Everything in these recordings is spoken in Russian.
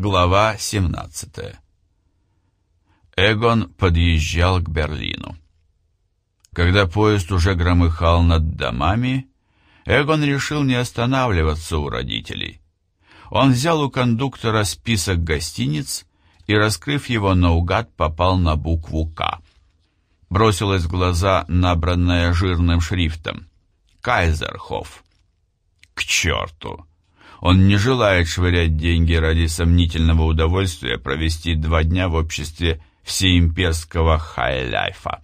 Глава 17 Эгон подъезжал к Берлину. Когда поезд уже громыхал над домами, Эгон решил не останавливаться у родителей. Он взял у кондуктора список гостиниц и, раскрыв его наугад, попал на букву «К». Бросилась в глаза набранная жирным шрифтом. «Кайзерхоф». «К черту!» Он не желает швырять деньги ради сомнительного удовольствия провести два дня в обществе всеимперского хайлайфа.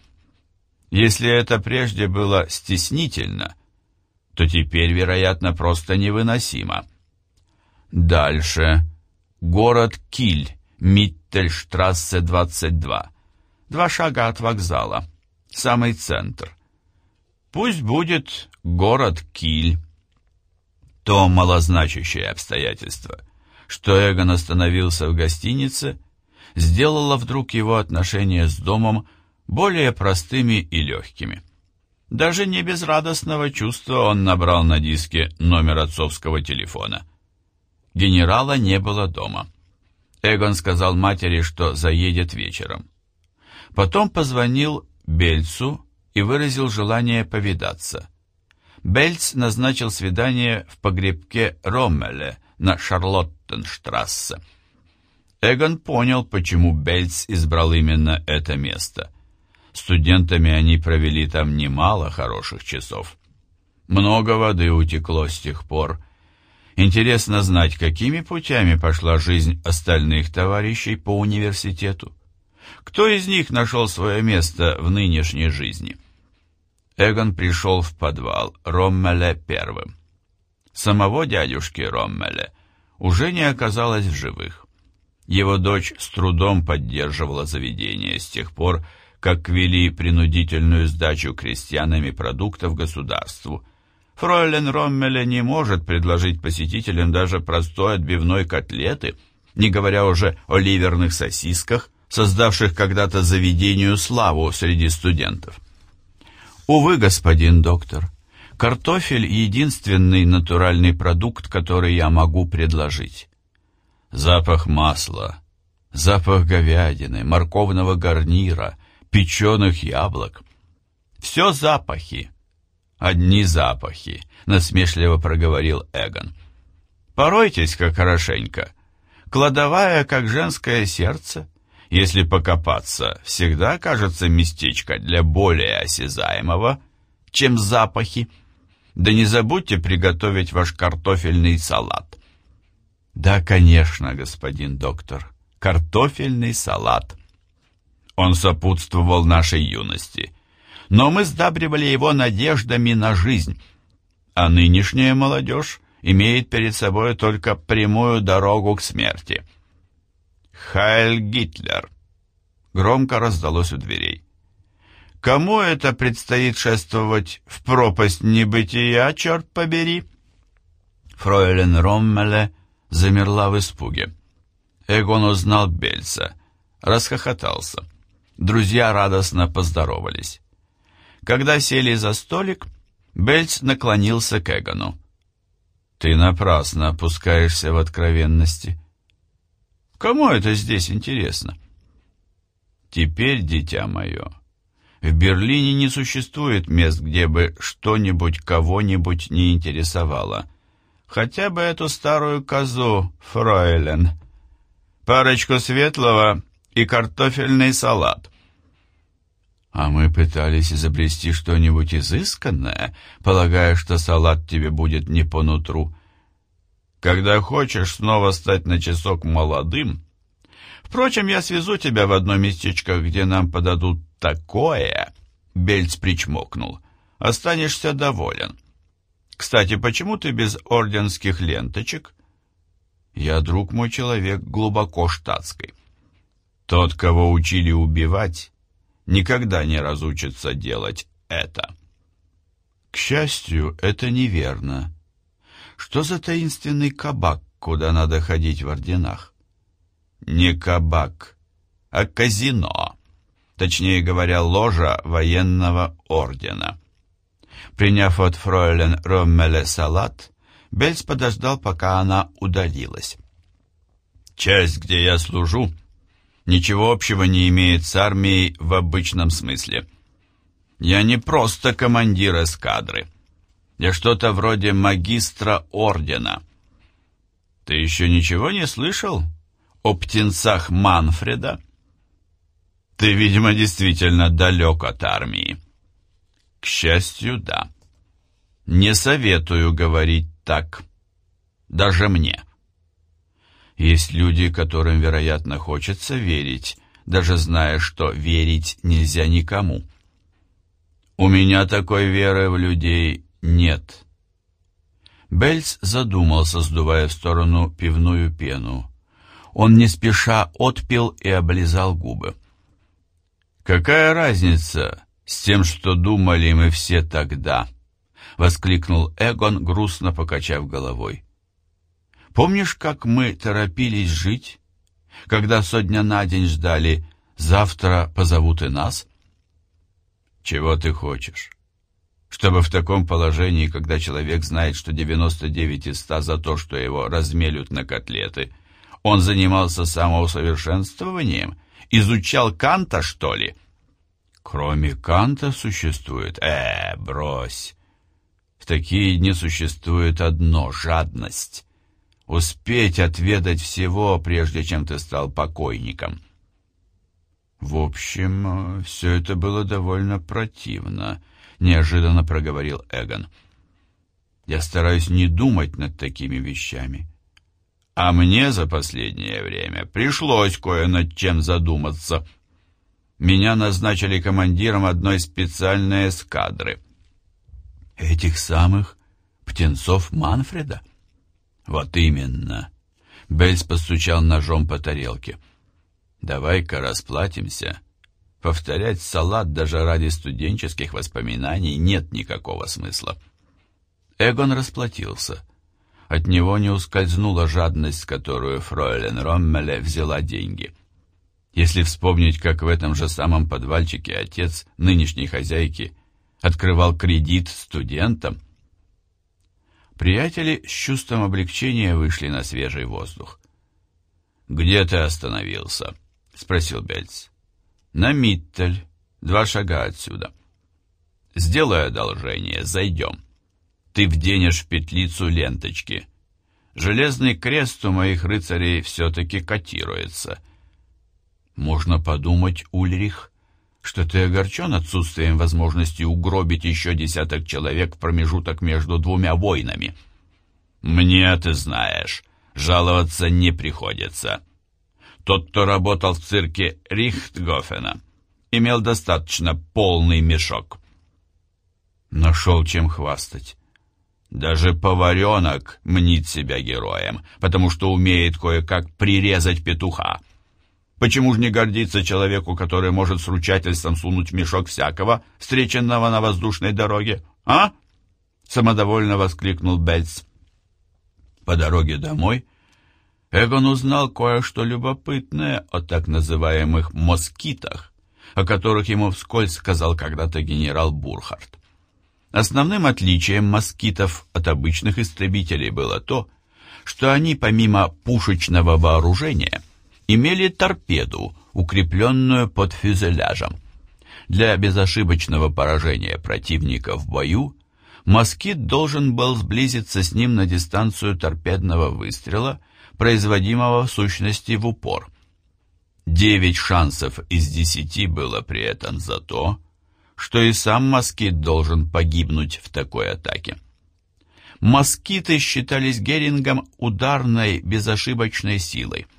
Если это прежде было стеснительно, то теперь, вероятно, просто невыносимо. Дальше. Город Киль, Миттельштрассе, 22. Два шага от вокзала. Самый центр. Пусть будет город Киль. То малозначащее обстоятельство, что Эгон остановился в гостинице, сделало вдруг его отношения с домом более простыми и легкими. Даже не без радостного чувства он набрал на диске номер отцовского телефона. Генерала не было дома. Эгон сказал матери, что заедет вечером. Потом позвонил Бельцу и выразил желание повидаться. Бельц назначил свидание в погребке Роммеле на Шарлоттенштрассе. Эгон понял, почему Бельц избрал именно это место. Студентами они провели там немало хороших часов. Много воды утекло с тех пор. Интересно знать, какими путями пошла жизнь остальных товарищей по университету. Кто из них нашел свое место в нынешней жизни? Эгон пришел в подвал Роммеля первым. Самого дядюшки Роммеля уже не оказалось в живых. Его дочь с трудом поддерживала заведение с тех пор, как ввели принудительную сдачу крестьянами продуктов государству. Фройлен Роммеля не может предложить посетителям даже простой отбивной котлеты, не говоря уже о ливерных сосисках, создавших когда-то заведению славу среди студентов. Увы, господин доктор, картофель — единственный натуральный продукт, который я могу предложить. Запах масла, запах говядины, морковного гарнира, печеных яблок. Все запахи. Одни запахи, насмешливо проговорил Эгон. Поройтесь-ка хорошенько. Кладовая, как женское сердце. Если покопаться, всегда кажется местечко для более осязаемого, чем запахи. Да не забудьте приготовить ваш картофельный салат. Да, конечно, господин доктор, картофельный салат. Он сопутствовал нашей юности, но мы сдабривали его надеждами на жизнь, а нынешняя молодежь имеет перед собой только прямую дорогу к смерти. «Хайль Гитлер!» Громко раздалось у дверей. «Кому это предстоит шествовать в пропасть небытия, черт побери?» Фройлен Роммеле замерла в испуге. Эгон узнал Бельца, расхохотался. Друзья радостно поздоровались. Когда сели за столик, Бельц наклонился к Эгону. «Ты напрасно опускаешься в откровенности. Кому это здесь интересно? Теперь, дитя мое, в Берлине не существует мест, где бы что-нибудь кого-нибудь не интересовало. Хотя бы эту старую козу, фройлен. Парочку светлого и картофельный салат. А мы пытались изобрести что-нибудь изысканное, полагая, что салат тебе будет не по нутру. Когда хочешь снова стать на часок молодым... Впрочем, я свезу тебя в одно местечко, где нам подадут такое...» Бельц причмокнул. «Останешься доволен. Кстати, почему ты без орденских ленточек?» «Я, друг мой человек, глубоко штатской. Тот, кого учили убивать, никогда не разучится делать это». К счастью, это неверно. Что за таинственный кабак, куда надо ходить в орденах? Не кабак, а казино. Точнее говоря, ложа военного ордена. Приняв от фройлен Роммеле салат, Бельс подождал, пока она удалилась. Часть, где я служу, ничего общего не имеет с армией в обычном смысле. Я не просто командир эскадры. Я что-то вроде магистра ордена. Ты еще ничего не слышал о птенцах Манфреда? Ты, видимо, действительно далек от армии. К счастью, да. Не советую говорить так. Даже мне. Есть люди, которым, вероятно, хочется верить, даже зная, что верить нельзя никому. У меня такой веры в людей нет. Бельц задумался, сдувая в сторону пивную пену. Он не спеша отпил и облизал губы. «Какая разница с тем, что думали мы все тогда?» — воскликнул Эгон, грустно покачав головой. Помнишь, как мы торопились жить, когда со дня на день ждали «завтра позовут и нас»? Чего ты хочешь? Чтобы в таком положении, когда человек знает, что 99 из 100 за то, что его размелют на котлеты, он занимался самоусовершенствованием, изучал Канта, что ли? Кроме Канта существует... Э, брось! В такие дни существует одно — жадность успеть отведать всего, прежде чем ты стал покойником. В общем, все это было довольно противно, неожиданно проговорил Эгон. Я стараюсь не думать над такими вещами. А мне за последнее время пришлось кое над чем задуматься. Меня назначили командиром одной специальной эскадры. Этих самых птенцов Манфреда? — «Вот именно!» Бельс постучал ножом по тарелке. «Давай-ка расплатимся. Повторять салат даже ради студенческих воспоминаний нет никакого смысла». Эгон расплатился. От него не ускользнула жадность, которую фройлен Роммеле взяла деньги. Если вспомнить, как в этом же самом подвальчике отец нынешней хозяйки открывал кредит студентам, Приятели с чувством облегчения вышли на свежий воздух. «Где ты остановился?» — спросил Бельц. «На Миттель, два шага отсюда». «Сделай одолжение, зайдем. Ты вденешь в петлицу ленточки. Железный крест у моих рыцарей все-таки котируется». «Можно подумать, Ульрих, что ты огорчен отсутствием возможности угробить еще десяток человек в промежуток между двумя войнами. Мне, ты знаешь, жаловаться не приходится. Тот, кто работал в цирке Рихтгофена, имел достаточно полный мешок. Нашел чем хвастать. Даже поваренок мнит себя героем, потому что умеет кое-как прирезать петуха. Почему же не гордиться человеку, который может с ручательством сунуть в мешок всякого, встреченного на воздушной дороге? А? Самодовольно воскликнул Бельц. По дороге домой Эгон узнал кое-что любопытное о так называемых «москитах», о которых ему вскользь сказал когда-то генерал Бурхард. Основным отличием москитов от обычных истребителей было то, что они помимо пушечного вооружения – имели торпеду, укрепленную под фюзеляжем. Для безошибочного поражения противника в бою москит должен был сблизиться с ним на дистанцию торпедного выстрела, производимого в сущности в упор. Девять шансов из десяти было при этом за то, что и сам москит должен погибнуть в такой атаке. Москиты считались Герингом ударной безошибочной силой –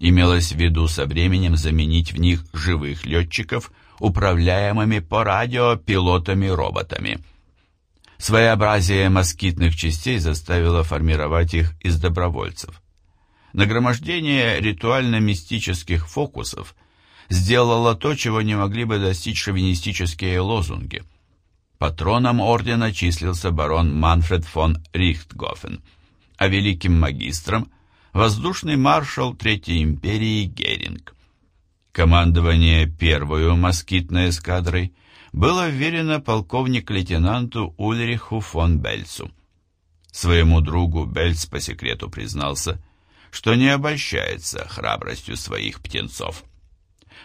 Имелось в виду со временем заменить в них живых летчиков, управляемыми по радио пилотами-роботами. Своеобразие москитных частей заставило формировать их из добровольцев. Нагромождение ритуально-мистических фокусов сделало то, чего не могли бы достичь шовинистические лозунги. Патроном ордена числился барон Манфред фон Рихтгофен, а великим магистром – воздушный маршал Третьей империи Геринг. Командование первую москитной эскадрой было вверено полковник-лейтенанту Ульриху фон Бельцу. Своему другу Бельц по секрету признался, что не обольщается храбростью своих птенцов.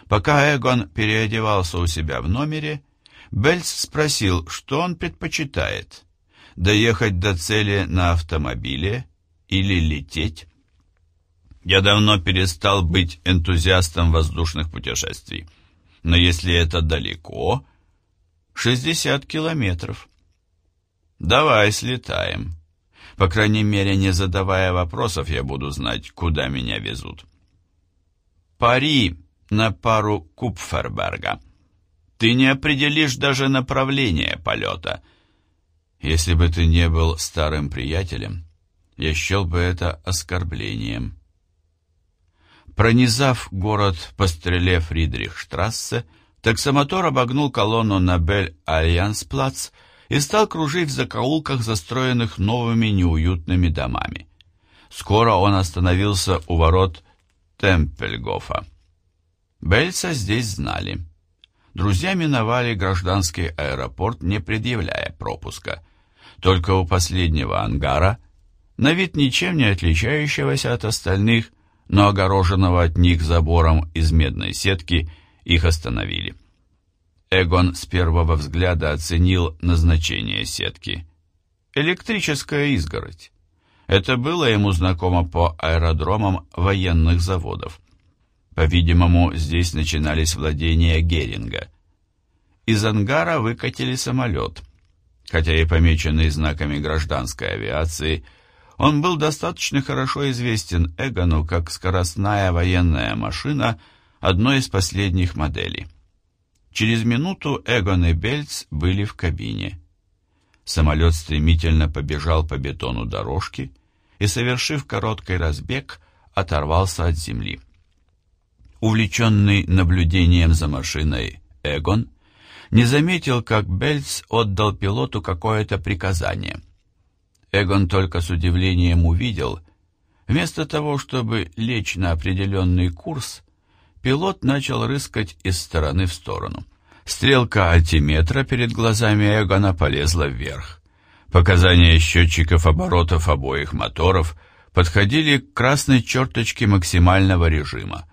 Пока Эгон переодевался у себя в номере, Бельц спросил, что он предпочитает – доехать до цели на автомобиле или лететь. Я давно перестал быть энтузиастом воздушных путешествий, но если это далеко, 60 километров. Давай слетаем. По крайней мере, не задавая вопросов, я буду знать, куда меня везут. Пари на пару Купферберга. Ты не определишь даже направление полета. Если бы ты не был старым приятелем, я счел бы это оскорблением. Пронизав город по стреле Фридрихштрассе, таксомотор обогнул колонну на Бель-Альянсплац и стал кружить в закоулках, застроенных новыми неуютными домами. Скоро он остановился у ворот Темпельгофа. Бельца здесь знали. Друзья миновали гражданский аэропорт, не предъявляя пропуска. Только у последнего ангара, на вид ничем не отличающегося от остальных, но огороженного от них забором из медной сетки, их остановили. Эгон с первого взгляда оценил назначение сетки. Электрическая изгородь. Это было ему знакомо по аэродромам военных заводов. По-видимому, здесь начинались владения Геринга. Из ангара выкатили самолет. Хотя и помеченный знаками гражданской авиации, он был достаточно хорошо известен Эгону как скоростная военная машина одной из последних моделей. Через минуту Эгон и Бельц были в кабине. Самолет стремительно побежал по бетону дорожки и, совершив короткий разбег, оторвался от земли. Увлеченный наблюдением за машиной Эгон не заметил, как Бельц отдал пилоту какое-то приказание. Эгон только с удивлением увидел, вместо того, чтобы лечь на определенный курс, пилот начал рыскать из стороны в сторону. Стрелка альтиметра перед глазами Эгона полезла вверх. Показания счетчиков оборотов обоих моторов подходили к красной черточке максимального режима.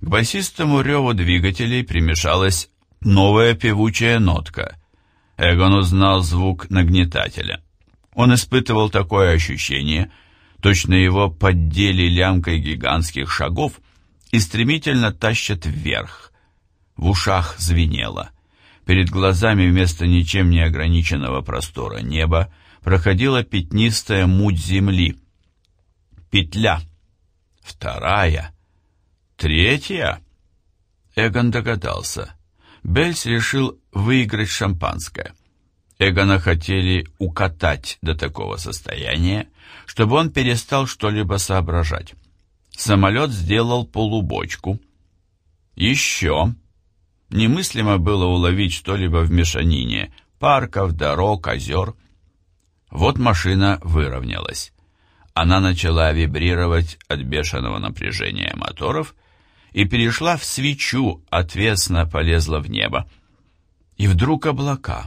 К басистому реву двигателей примешалась новая певучая нотка. Эгон узнал звук нагнетателя. Он испытывал такое ощущение, точно его поддели лямкой гигантских шагов — и стремительно тащат вверх. В ушах звенело. Перед глазами вместо ничем не ограниченного простора неба проходила пятнистая муть земли. Петля. Вторая. Третья. Эгон догадался. Бельс решил выиграть шампанское. Эгона хотели укатать до такого состояния, чтобы он перестал что-либо соображать. Самолет сделал полубочку. Еще. Немыслимо было уловить что-либо в мешанине парков, дорог, озер. Вот машина выровнялась. Она начала вибрировать от бешеного напряжения моторов и перешла в свечу, отвесно полезла в небо. И вдруг облака,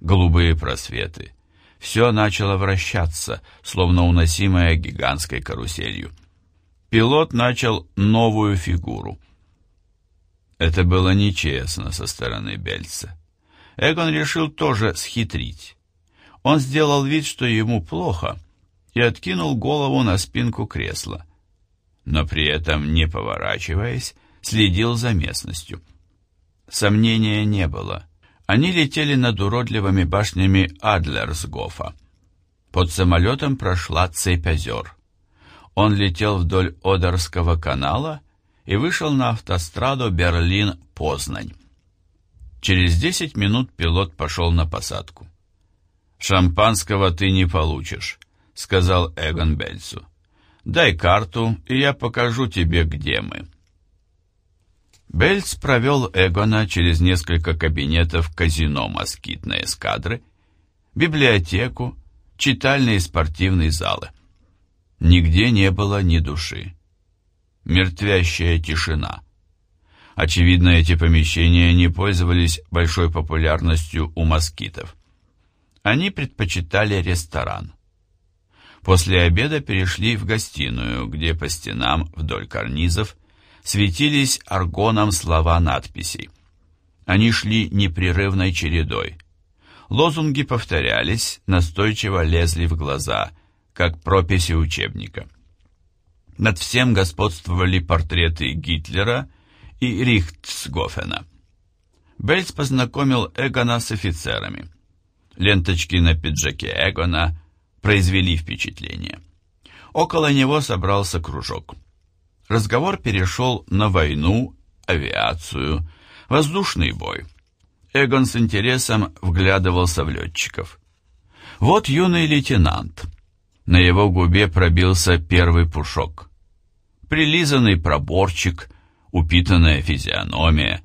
голубые просветы. Все начало вращаться, словно уносимое гигантской каруселью пилот начал новую фигуру. Это было нечестно со стороны Бельца. Эгон решил тоже схитрить. Он сделал вид, что ему плохо, и откинул голову на спинку кресла. Но при этом, не поворачиваясь, следил за местностью. Сомнения не было. Они летели над уродливыми башнями Адлерсгофа. Под самолетом прошла цепь озер. Он летел вдоль Одерского канала и вышел на автостраду Берлин-Познань. Через десять минут пилот пошел на посадку. «Шампанского ты не получишь», — сказал Эгон Бельцу. «Дай карту, и я покажу тебе, где мы». Бельц провел Эгона через несколько кабинетов казино москитной эскадры, библиотеку, читальные и спортивные залы. Нигде не было ни души. Мертвящая тишина. Очевидно, эти помещения не пользовались большой популярностью у москитов. Они предпочитали ресторан. После обеда перешли в гостиную, где по стенам вдоль карнизов светились аргоном слова надписей. Они шли непрерывной чередой. Лозунги повторялись, настойчиво лезли в глаза, как прописи учебника. Над всем господствовали портреты Гитлера и Рихтсгофена. Бельц познакомил Эгона с офицерами. Ленточки на пиджаке Эгона произвели впечатление. Около него собрался кружок. Разговор перешел на войну, авиацию, воздушный бой. Эгон с интересом вглядывался в летчиков. Вот юный лейтенант. На его губе пробился первый пушок. Прилизанный проборчик, упитанная физиономия.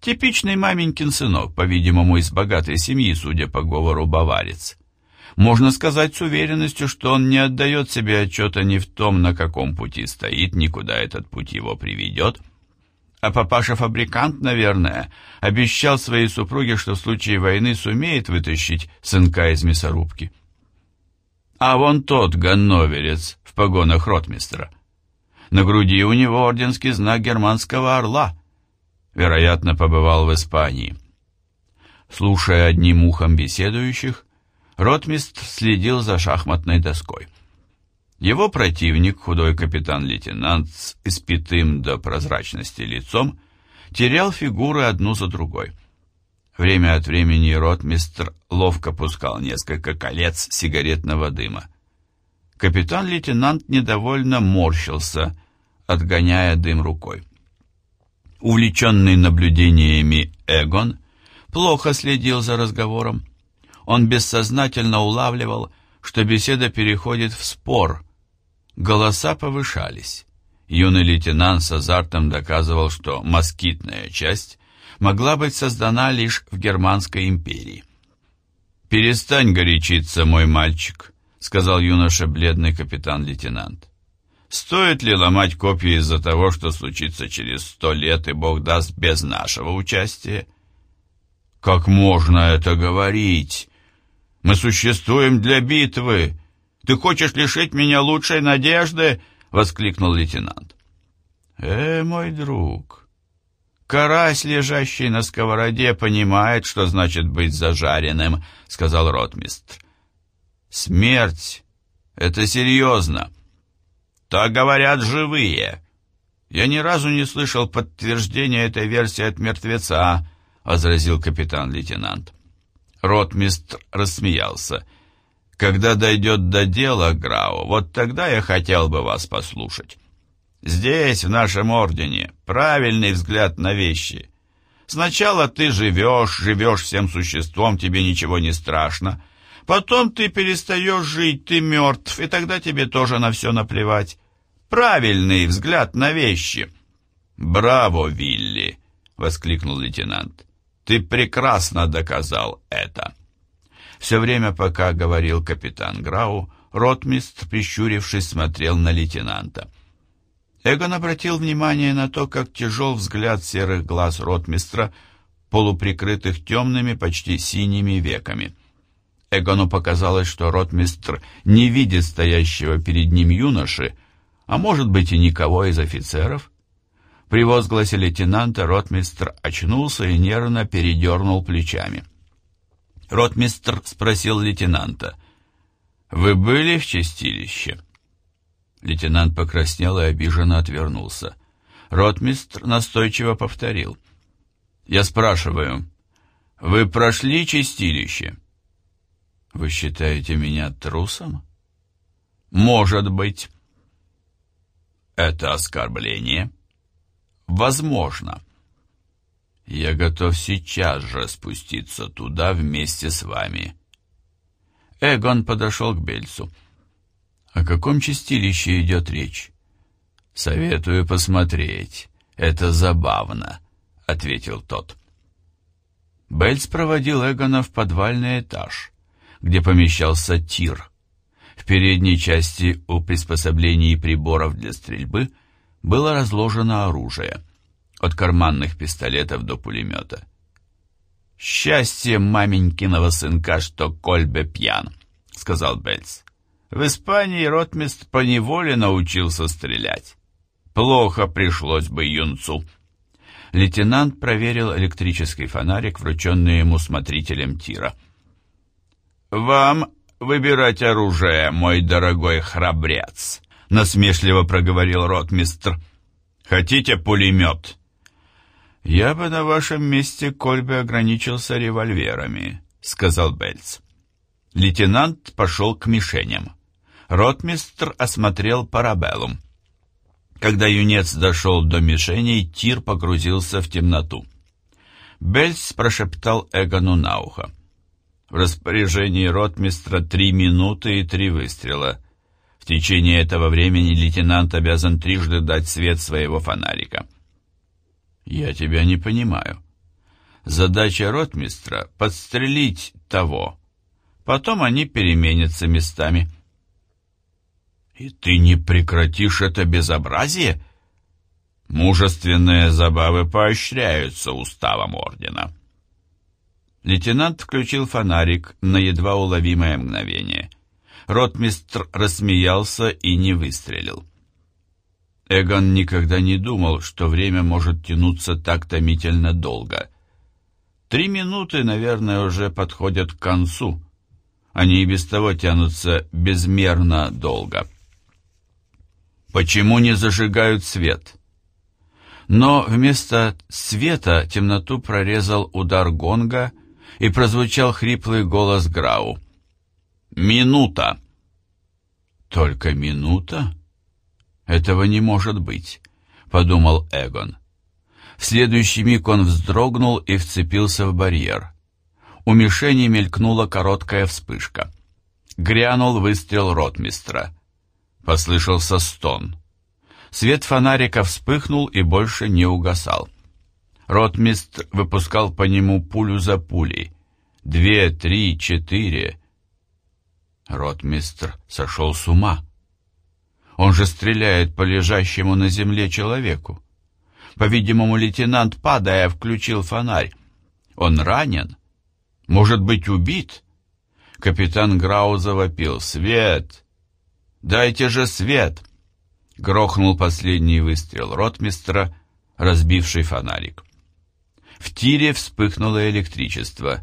Типичный маменькин сынок, по-видимому, из богатой семьи, судя по говору баварец. Можно сказать с уверенностью, что он не отдает себе отчета ни в том, на каком пути стоит, никуда этот путь его приведет. А папаша-фабрикант, наверное, обещал своей супруге, что в случае войны сумеет вытащить сынка из мясорубки. А вон тот ганноверец в погонах ротмистра. На груди у него орденский знак германского орла. Вероятно, побывал в Испании. Слушая одним ухом беседующих, Ротмист следил за шахматной доской. Его противник, худой капитан-лейтенант с испитым до прозрачности лицом, терял фигуры одну за другой. Время от времени ротмистр ловко пускал несколько колец сигаретного дыма. Капитан-лейтенант недовольно морщился, отгоняя дым рукой. Увлеченный наблюдениями Эгон плохо следил за разговором. Он бессознательно улавливал, что беседа переходит в спор. Голоса повышались. Юный лейтенант с азартом доказывал, что москитная часть могла быть создана лишь в Германской империи. «Перестань горячиться, мой мальчик», — сказал юноша бледный капитан-лейтенант. «Стоит ли ломать копья из-за того, что случится через сто лет, и Бог даст без нашего участия?» «Как можно это говорить?» Мы существуем для битвы. Ты хочешь лишить меня лучшей надежды?» — воскликнул лейтенант. «Э, мой друг, карась, лежащий на сковороде, понимает, что значит быть зажаренным», — сказал ротмистр. «Смерть — это серьезно. Так говорят живые. Я ни разу не слышал подтверждения этой версии от мертвеца», — возразил капитан-лейтенант. Ротмистр рассмеялся. «Когда дойдет до дела, Грау, вот тогда я хотел бы вас послушать. Здесь, в нашем ордене, правильный взгляд на вещи. Сначала ты живешь, живешь всем существом, тебе ничего не страшно. Потом ты перестаешь жить, ты мертв, и тогда тебе тоже на все наплевать. Правильный взгляд на вещи». «Браво, Вилли!» — воскликнул лейтенант. Ты прекрасно доказал это. Все время, пока говорил капитан Грау, ротмистр, прищурившись, смотрел на лейтенанта. Эгон обратил внимание на то, как тяжел взгляд серых глаз ротмистра, полуприкрытых темными, почти синими веками. Эгону показалось, что ротмистр не видит стоящего перед ним юноши, а может быть и никого из офицеров, при возгласе лейтенанта ротмистр очнулся и нервно передернул плечами. Ротмистр спросил лейтенанта, «Вы были в чистилище?» Лейтенант покраснел и обиженно отвернулся. Ротмистр настойчиво повторил, «Я спрашиваю, вы прошли чистилище?» «Вы считаете меня трусом?» «Может быть». «Это оскорбление?» Возможно. Я готов сейчас же спуститься туда вместе с вами. Эгон подошел к Бельцу. О каком чистилище идет речь? Советую посмотреть. Это забавно, ответил тот. Бельц проводил Эгона в подвальный этаж, где помещался тир. В передней части у приспособлений и приборов для стрельбы – было разложено оружие, от карманных пистолетов до пулемета. «Счастье маменькиного сынка, что Кольбе пьян», — сказал Бельц. В Испании ротмист поневоле научился стрелять. Плохо пришлось бы юнцу. Лейтенант проверил электрический фонарик, врученный ему смотрителем тира. «Вам выбирать оружие, мой дорогой храбрец», — насмешливо проговорил ротмистр. «Хотите пулемет?» «Я бы на вашем месте, Кольбе, ограничился револьверами», — сказал Бельц. Лейтенант пошел к мишеням. Ротмистр осмотрел парабеллум. Когда юнец дошел до мишеней, тир погрузился в темноту. Бельц прошептал Эгону на ухо. В распоряжении ротмистра три минуты и три выстрела. В течение этого времени лейтенант обязан трижды дать свет своего фонарика. «Я тебя не понимаю. Задача ротмистра — подстрелить того. Потом они переменятся местами». «И ты не прекратишь это безобразие?» «Мужественные забавы поощряются уставом ордена». Лейтенант включил фонарик на едва уловимое мгновение. Ротмистр рассмеялся и не выстрелил. Эгон никогда не думал, что время может тянуться так томительно долго. Три минуты, наверное, уже подходят к концу. Они и без того тянутся безмерно долго. Почему не зажигают свет? Но вместо света темноту прорезал удар гонга, и прозвучал хриплый голос Грау. «Минута!» «Только минута? Этого не может быть», — подумал Эгон. В следующий миг он вздрогнул и вцепился в барьер. У мишени мелькнула короткая вспышка. Грянул выстрел ротмистра. Послышался стон. Свет фонарика вспыхнул и больше не угасал. Ротмистр выпускал по нему пулю за пулей. Две, три, четыре. Ротмистр сошел с ума. Он же стреляет по лежащему на земле человеку. По-видимому, лейтенант, падая, включил фонарь. Он ранен? Может быть, убит? Капитан Грау завопил. «Свет! «Дайте же свет!» Грохнул последний выстрел ротмистра, разбивший фонарик. В тире вспыхнуло электричество.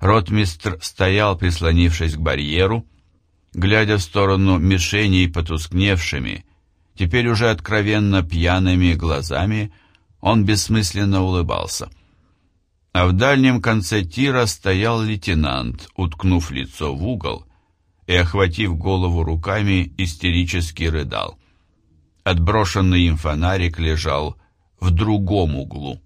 Ротмистр стоял, прислонившись к барьеру, глядя в сторону мишеней потускневшими, теперь уже откровенно пьяными глазами, он бессмысленно улыбался. А в дальнем конце тира стоял лейтенант, уткнув лицо в угол, и, охватив голову руками, истерически рыдал. Отброшенный им фонарик лежал в другом углу.